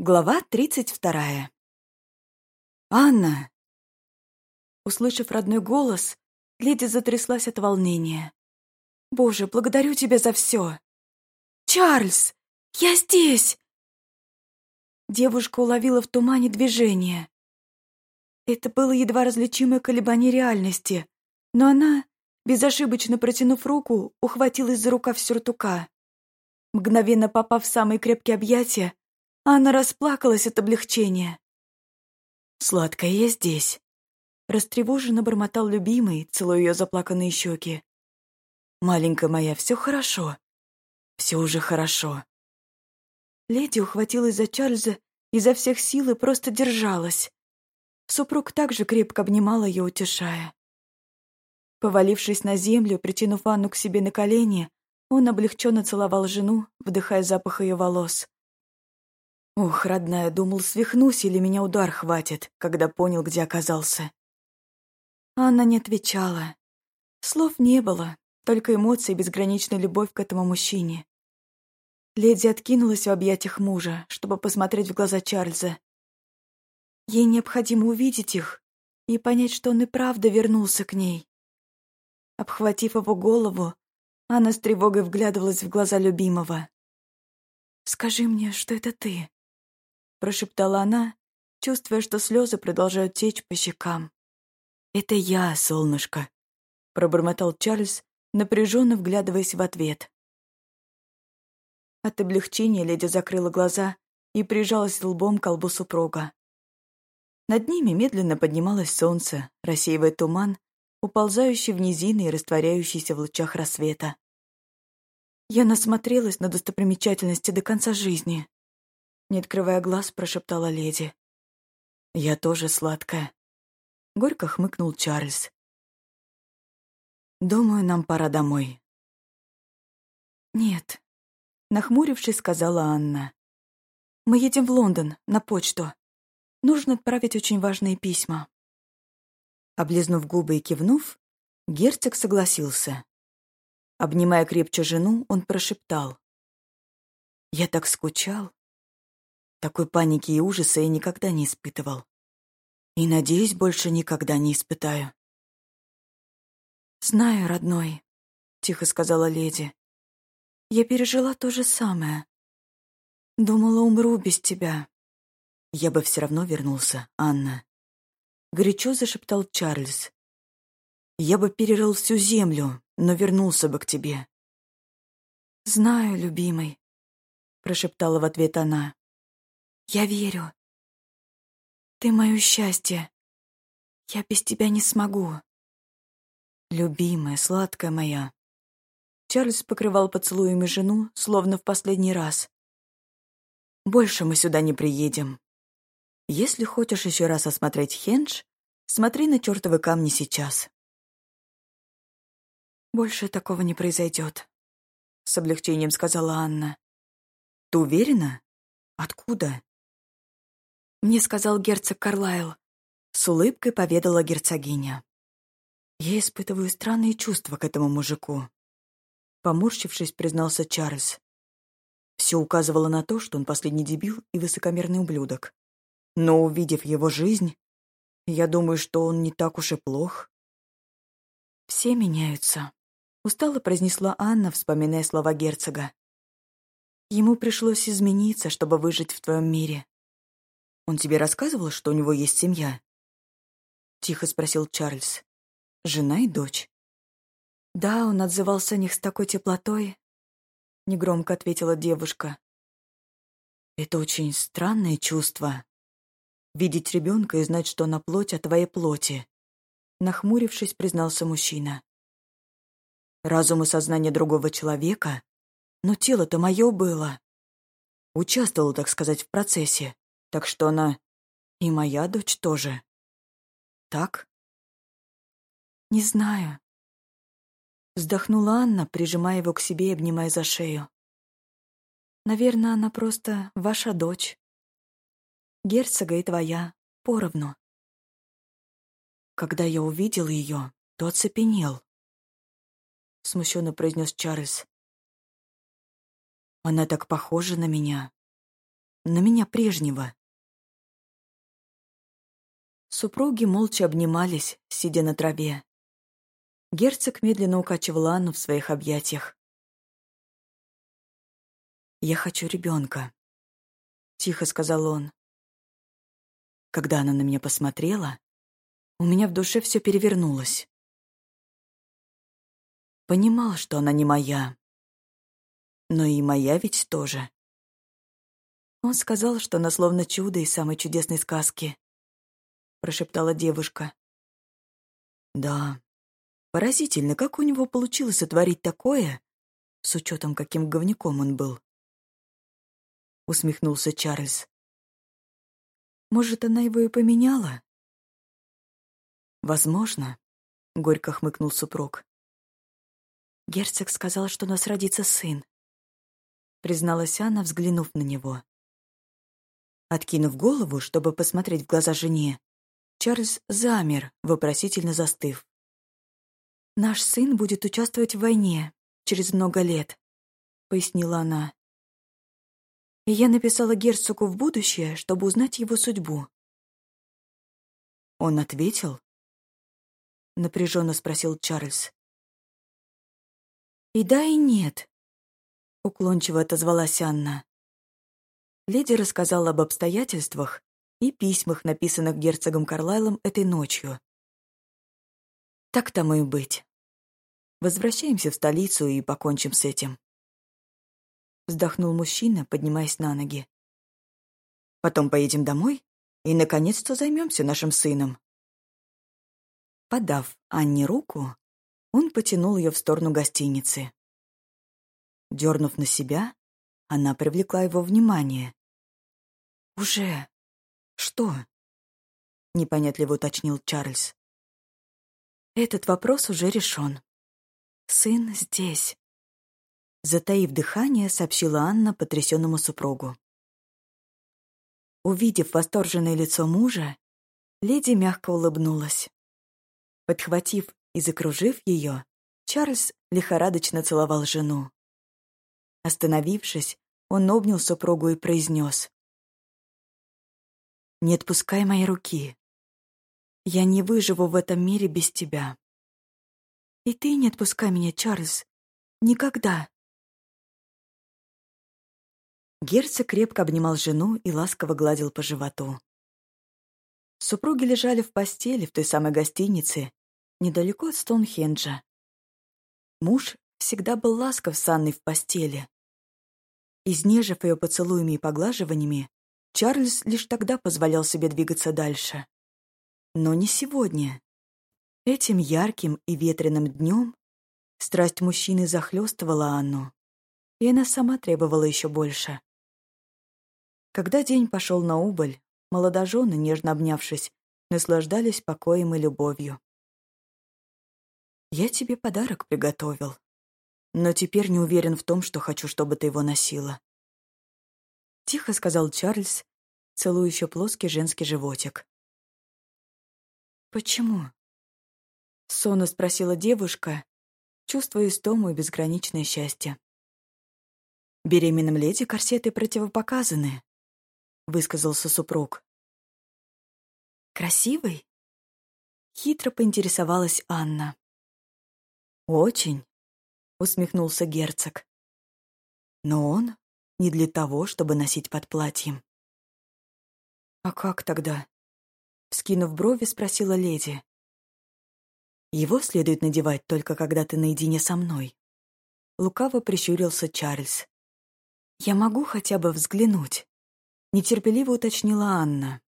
Глава тридцать вторая. «Анна!» Услышав родной голос, леди затряслась от волнения. «Боже, благодарю тебя за все!» «Чарльз! Я здесь!» Девушка уловила в тумане движение. Это было едва различимое колебание реальности, но она, безошибочно протянув руку, ухватилась за рукав сюртука. Мгновенно попав в самые крепкие объятия, Анна расплакалась от облегчения. «Сладкая я здесь», — растревоженно бормотал любимый, целуя ее заплаканные щеки. «Маленькая моя, все хорошо. Все уже хорошо». Леди ухватилась за Чарльза изо всех сил и просто держалась. Супруг также крепко обнимал ее, утешая. Повалившись на землю, притянув Анну к себе на колени, он облегченно целовал жену, вдыхая запах ее волос. Ох, родная, думал, свихнусь или меня удар хватит, когда понял, где оказался. Анна не отвечала. Слов не было, только эмоции и безграничная любовь к этому мужчине. Леди откинулась в объятиях мужа, чтобы посмотреть в глаза Чарльза. Ей необходимо увидеть их и понять, что он и правда вернулся к ней. Обхватив его голову, Анна с тревогой вглядывалась в глаза любимого. «Скажи мне, что это ты?» Прошептала она, чувствуя, что слезы продолжают течь по щекам. «Это я, солнышко», — пробормотал Чарльз, напряженно вглядываясь в ответ. От облегчения леди закрыла глаза и прижалась лбом к колбу супруга. Над ними медленно поднималось солнце, рассеивая туман, уползающий в низины и растворяющийся в лучах рассвета. Я насмотрелась на достопримечательности до конца жизни. Не открывая глаз, прошептала леди. «Я тоже сладкая», — горько хмыкнул Чарльз. «Думаю, нам пора домой». «Нет», — нахмурившись, сказала Анна. «Мы едем в Лондон, на почту. Нужно отправить очень важные письма». Облизнув губы и кивнув, герцог согласился. Обнимая крепче жену, он прошептал. «Я так скучал. Такой паники и ужаса я никогда не испытывал. И, надеюсь, больше никогда не испытаю. «Знаю, родной», — тихо сказала леди. «Я пережила то же самое. Думала, умру без тебя». «Я бы все равно вернулся, Анна», — горячо зашептал Чарльз. «Я бы перерыл всю землю, но вернулся бы к тебе». «Знаю, любимый», — прошептала в ответ она. Я верю. Ты мое счастье. Я без тебя не смогу. Любимая, сладкая моя. Чарльз покрывал поцелуями жену, словно в последний раз. Больше мы сюда не приедем. Если хочешь еще раз осмотреть Хендж, смотри на чертовы камни сейчас. Больше такого не произойдет, с облегчением сказала Анна. Ты уверена? Откуда? Мне сказал герцог Карлайл. С улыбкой поведала герцогиня. Я испытываю странные чувства к этому мужику. Поморщившись, признался Чарльз. Все указывало на то, что он последний дебил и высокомерный ублюдок. Но увидев его жизнь, я думаю, что он не так уж и плох. «Все меняются», — устало произнесла Анна, вспоминая слова герцога. «Ему пришлось измениться, чтобы выжить в твоем мире. «Он тебе рассказывал, что у него есть семья?» Тихо спросил Чарльз. «Жена и дочь?» «Да, он отзывался о них с такой теплотой», — негромко ответила девушка. «Это очень странное чувство. Видеть ребенка и знать, что она плоть от твоей плоти», — нахмурившись, признался мужчина. «Разум и сознание другого человека, но тело-то мое было. Участвовал, так сказать, в процессе. Так что она и моя дочь тоже. Так? Не знаю. Вздохнула Анна, прижимая его к себе и обнимая за шею. Наверное, она просто ваша дочь. Герцога и твоя, поровну. Когда я увидел ее, то оцепенел. Смущенно произнес Чарльз. Она так похожа на меня. на меня прежнего. Супруги молча обнимались, сидя на траве. Герцог медленно укачивал Анну в своих объятиях. «Я хочу ребенка», — тихо сказал он. Когда она на меня посмотрела, у меня в душе все перевернулось. Понимал, что она не моя. Но и моя ведь тоже. Он сказал, что она словно чудо из самой чудесной сказки. Прошептала девушка. Да, поразительно, как у него получилось сотворить такое, с учетом, каким говняком он был. Усмехнулся Чарльз. Может, она его и поменяла? Возможно, горько хмыкнул супруг. Герцог сказал, что у нас родится сын. Призналась Анна, взглянув на него. Откинув голову, чтобы посмотреть в глаза жене, Чарльз замер, вопросительно застыв. «Наш сын будет участвовать в войне через много лет», — пояснила она. И я написала герцогу в будущее, чтобы узнать его судьбу. Он ответил? Напряженно спросил Чарльз. «И да, и нет», — уклончиво отозвалась Анна. Леди рассказала об обстоятельствах и письмах, написанных герцогом Карлайлом этой ночью. «Так тому и быть. Возвращаемся в столицу и покончим с этим». Вздохнул мужчина, поднимаясь на ноги. «Потом поедем домой и, наконец-то, займемся нашим сыном». Подав Анне руку, он потянул ее в сторону гостиницы. Дернув на себя, она привлекла его внимание. «Уже? Что?» — непонятливо уточнил Чарльз. «Этот вопрос уже решен. Сын здесь», — затаив дыхание, сообщила Анна потрясенному супругу. Увидев восторженное лицо мужа, леди мягко улыбнулась. Подхватив и закружив ее, Чарльз лихорадочно целовал жену. Остановившись, он обнял супругу и произнес. «Не отпускай мои руки. Я не выживу в этом мире без тебя. И ты не отпускай меня, Чарльз. Никогда!» Герцог крепко обнимал жену и ласково гладил по животу. Супруги лежали в постели в той самой гостинице, недалеко от Стоунхенджа. Муж всегда был ласков с Анной в постели. Изнежив ее поцелуями и поглаживаниями, Чарльз лишь тогда позволял себе двигаться дальше. Но не сегодня. Этим ярким и ветреным днем страсть мужчины захлестывала Анну, и она сама требовала еще больше. Когда день пошел на убыль, молодожены, нежно обнявшись, наслаждались покоем и любовью. «Я тебе подарок приготовил, но теперь не уверен в том, что хочу, чтобы ты его носила». Тихо сказал Чарльз, целуя еще плоский женский животик. «Почему?» — сонно спросила девушка, чувствуя истому и безграничное счастье. «Беременным леди корсеты противопоказаны», — высказался супруг. «Красивый?» — хитро поинтересовалась Анна. «Очень», — усмехнулся герцог. «Но он не для того, чтобы носить под платьем». «А как тогда?» — вскинув брови, спросила леди. «Его следует надевать только когда ты наедине со мной». Лукаво прищурился Чарльз. «Я могу хотя бы взглянуть?» — нетерпеливо уточнила Анна.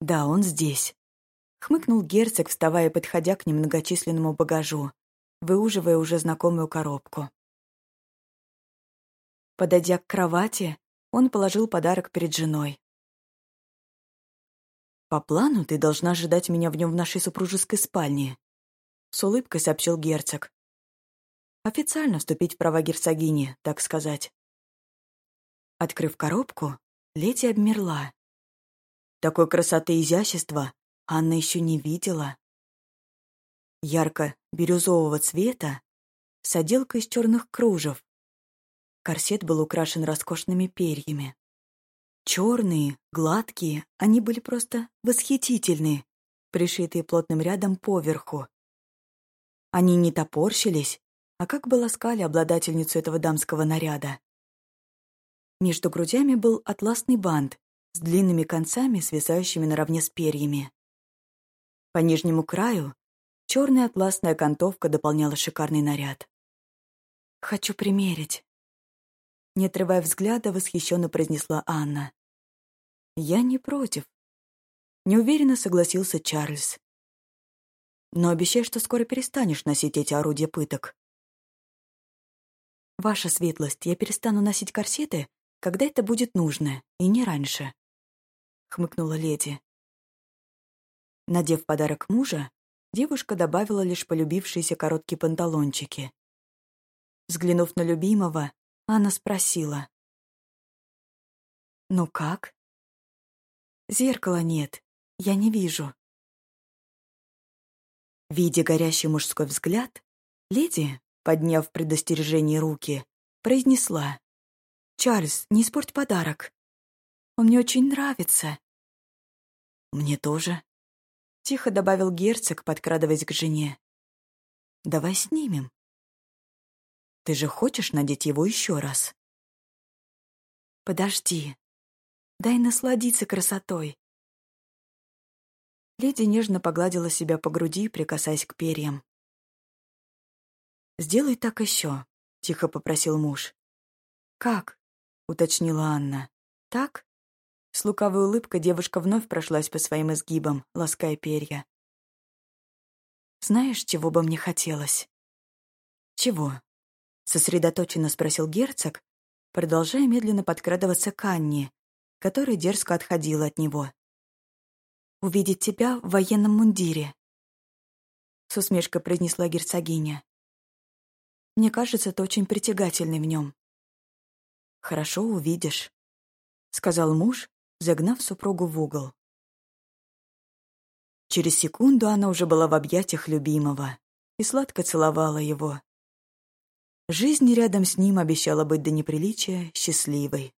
«Да, он здесь», — хмыкнул герцог, вставая и подходя к немногочисленному багажу выуживая уже знакомую коробку. Подойдя к кровати, он положил подарок перед женой. «По плану ты должна ожидать меня в нем в нашей супружеской спальне», — с улыбкой сообщил герцог. «Официально вступить в права герцогини, так сказать». Открыв коробку, леди обмерла. Такой красоты и изящества Анна еще не видела ярко-бирюзового цвета с отделкой из черных кружев. Корсет был украшен роскошными перьями. Черные, гладкие, они были просто восхитительны, пришитые плотным рядом поверху. Они не топорщились, а как бы ласкали обладательницу этого дамского наряда. Между грудями был атласный бант с длинными концами, свисающими наравне с перьями. По нижнему краю черная атласная окантовка дополняла шикарный наряд. «Хочу примерить», — не отрывая взгляда, восхищенно произнесла Анна. «Я не против», — неуверенно согласился Чарльз. «Но обещай, что скоро перестанешь носить эти орудия пыток». «Ваша светлость, я перестану носить корсеты, когда это будет нужно, и не раньше», — хмыкнула леди. Надев подарок мужа, девушка добавила лишь полюбившиеся короткие панталончики. Взглянув на любимого, Анна спросила. «Ну как?» «Зеркала нет, я не вижу». Видя горящий мужской взгляд, леди, подняв в предостережении руки, произнесла. «Чарльз, не испорть подарок. Он мне очень нравится». «Мне тоже», — тихо добавил герцог, подкрадываясь к жене. «Давай снимем». «Ты же хочешь надеть его еще раз?» «Подожди. Дай насладиться красотой». Леди нежно погладила себя по груди, прикасаясь к перьям. «Сделай так еще», — тихо попросил муж. «Как?» — уточнила Анна. «Так?» С лукавой улыбкой девушка вновь прошлась по своим изгибам, лаская перья. «Знаешь, чего бы мне хотелось?» «Чего?» — сосредоточенно спросил герцог, продолжая медленно подкрадываться к Анне, которая дерзко отходила от него. «Увидеть тебя в военном мундире», — с усмешкой произнесла герцогиня. «Мне кажется, ты очень притягательный в нем». «Хорошо увидишь», — сказал муж, загнав супругу в угол. Через секунду она уже была в объятиях любимого и сладко целовала его. Жизнь рядом с ним обещала быть до неприличия счастливой.